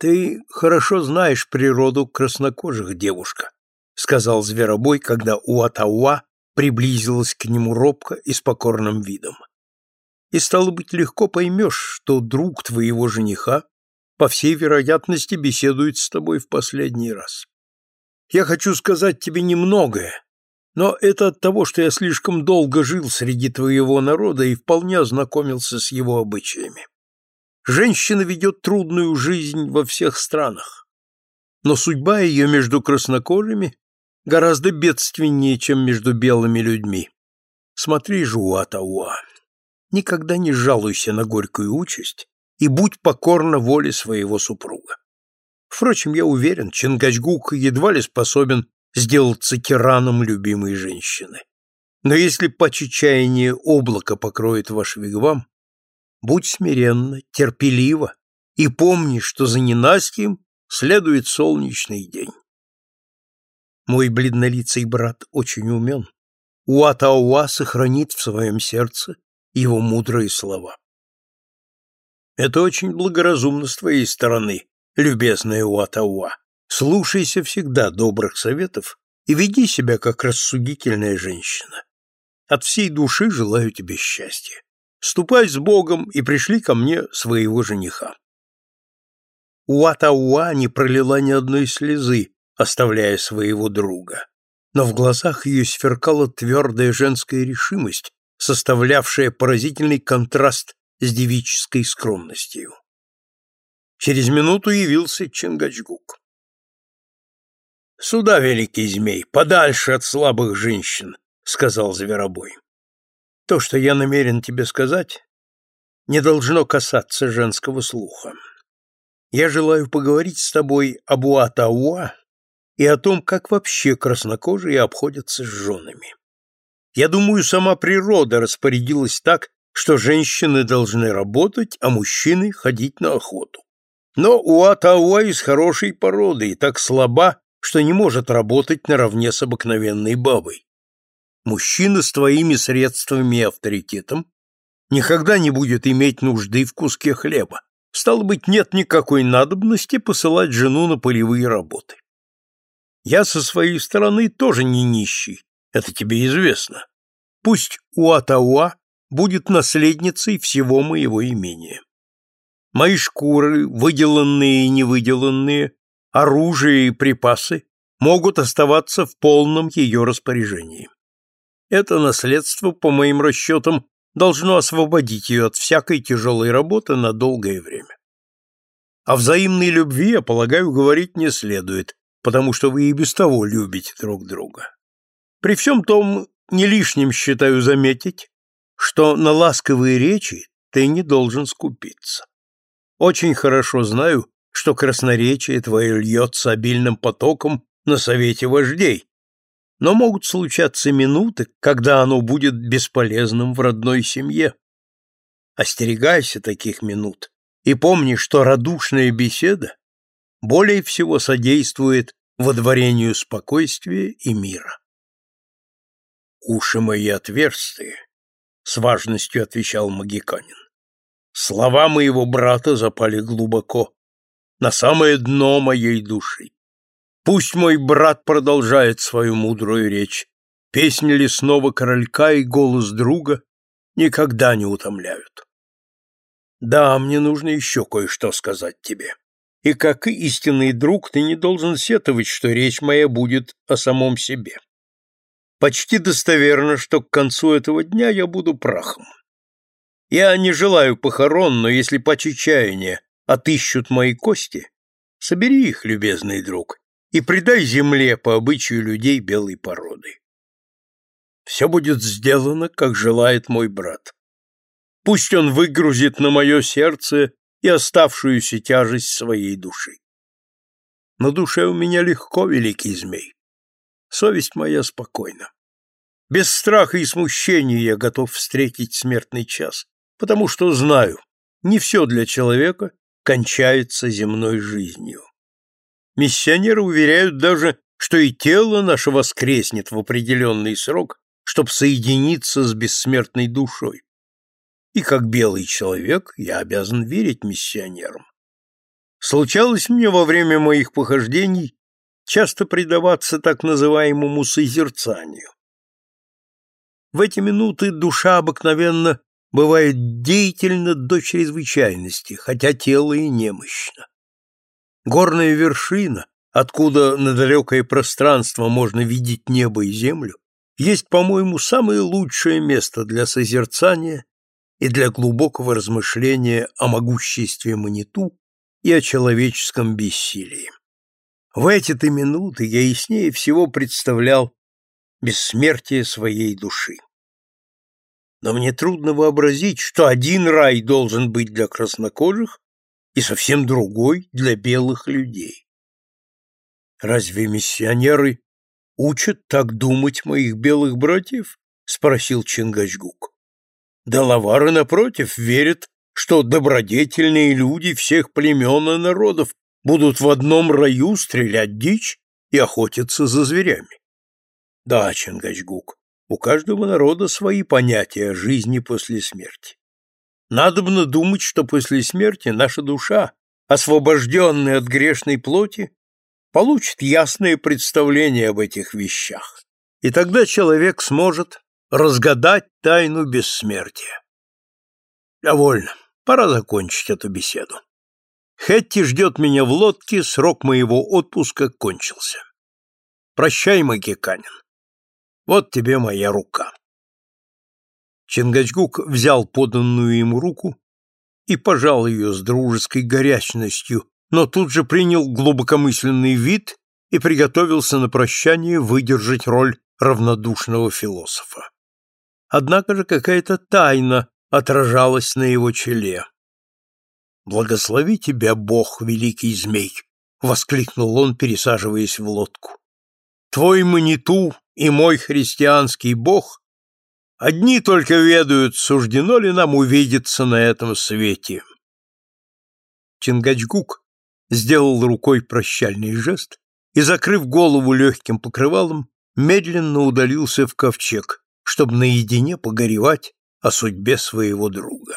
Ты хорошо знаешь природу краснокожих, девушка, сказал зверобой, когда Уатауа приблизилась к нему робко и с покорным видом. И стало быть, легко поймешь, что друг твоего жениха, по всей вероятности, беседует с тобой в последний раз. Я хочу сказать тебе немногое, но это от того, что я слишком долго жил среди твоего народа и вполне ознакомился с его обычаями. Женщина ведет трудную жизнь во всех странах, но судьба ее между краснокожими гораздо бедственнее, чем между белыми людьми. Смотри, Жуатауа, никогда не жалуйся на горькую участь и будь покорна воле своего супруга. Впрочем, я уверен, Чингачгук едва ли способен сделаться тираном любимой женщины. Но если по чечаянию облако покроет ваш вигвам, будь смиренна, терпелива и помни, что за ненастьем следует солнечный день. Мой бледнолицый брат очень умен. Уатауа сохранит в своем сердце его мудрые слова. Это очень благоразумно с твоей стороны, любезная Уатауа. Слушайся всегда добрых советов и веди себя как рассудительная женщина. От всей души желаю тебе счастья. Ступай с Богом и пришли ко мне своего жениха. Уатауа не пролила ни одной слезы, оставляя своего друга. Но в глазах ее сверкала твердая женская решимость, составлявшая поразительный контраст с девической скромностью. Через минуту явился Чингачгук. «Сюда, великий змей, подальше от слабых женщин», — сказал Зверобой. «То, что я намерен тебе сказать, не должно касаться женского слуха. Я желаю поговорить с тобой об Уатауа и о том, как вообще краснокожие обходятся с женами. Я думаю, сама природа распорядилась так, что женщины должны работать, а мужчины ходить на охоту. Но Уатауа из хорошей породы и так слаба, что не может работать наравне с обыкновенной бабой. Мужчина с твоими средствами и авторитетом никогда не будет иметь нужды в куске хлеба. Стало быть, нет никакой надобности посылать жену на полевые работы. Я со своей стороны тоже не нищий, это тебе известно. Пусть Уатауа будет наследницей всего моего имения. Мои шкуры, выделанные и невыделанные, оружие и припасы могут оставаться в полном ее распоряжении. Это наследство, по моим расчетам, должно освободить ее от всякой тяжелой работы на долгое время. О взаимной любви, я полагаю, говорить не следует, потому что вы и без того любите друг друга. При всем том, не лишним считаю заметить, что на ласковые речи ты не должен скупиться. Очень хорошо знаю, что красноречие твое льется обильным потоком на совете вождей, но могут случаться минуты, когда оно будет бесполезным в родной семье. Остерегайся таких минут и помни, что радушная беседа более всего содействует водворению спокойствия и мира. «Уши мои отверстые», — с важностью отвечал Магиканин. «Слова моего брата запали глубоко, на самое дно моей души. Пусть мой брат продолжает свою мудрую речь. Песня лесного королька и голос друга никогда не утомляют. Да, мне нужно еще кое-что сказать тебе. И как истинный друг ты не должен сетовать, что речь моя будет о самом себе. Почти достоверно, что к концу этого дня я буду прахом. Я не желаю похорон, но если по чечаянию отыщут мои кости, собери их, любезный друг, и предай земле по обычаю людей белой породы. Все будет сделано, как желает мой брат. Пусть он выгрузит на мое сердце и оставшуюся тяжесть своей души. На душе у меня легко, великий змей. Совесть моя спокойна. Без страха и смущения я готов встретить смертный час, потому что знаю, не все для человека кончается земной жизнью. Миссионеры уверяют даже, что и тело наше воскреснет в определенный срок, чтобы соединиться с бессмертной душой. И как белый человек я обязан верить миссионерам. Случалось мне во время моих похождений часто предаваться так называемому созерцанию. В эти минуты душа обыкновенно бывает деятельна до чрезвычайности, хотя тело и немощно. Горная вершина, откуда на далекое пространство можно видеть небо и землю, есть, по-моему, самое лучшее место для созерцания и для глубокого размышления о могуществе Маниту и о человеческом бессилии. В эти-то минуты я яснее всего представлял бессмертие своей души. Но мне трудно вообразить, что один рай должен быть для краснокожих и совсем другой для белых людей. Разве миссионеры учат так думать моих белых братьев? спросил Чингачгук. Да лавары, напротив, верят, что добродетельные люди всех племен и народов будут в одном раю стрелять дичь и охотиться за зверями. Да, Чингачгук, у каждого народа свои понятия о жизни после смерти. Надобно думать, что после смерти наша душа, освобожденная от грешной плоти, получит ясное представление об этих вещах, и тогда человек сможет разгадать тайну бессмертия. Довольно, пора закончить эту беседу. Хетти ждет меня в лодке, срок моего отпуска кончился. Прощай, Макиканин. Вот тебе моя рука. Чингачгук взял поданную ему руку и пожал ее с дружеской горячностью, но тут же принял глубокомысленный вид и приготовился на прощание выдержать роль равнодушного философа. Однако же какая-то тайна отражалась на его челе. «Благослови тебя, Бог, великий змей!» — воскликнул он, пересаживаясь в лодку. «Твой маниту и мой христианский Бог одни только ведают, суждено ли нам увидеться на этом свете». Чингачгук сделал рукой прощальный жест и, закрыв голову легким покрывалом, медленно удалился в ковчег, чтобы наедине погоревать о судьбе своего друга.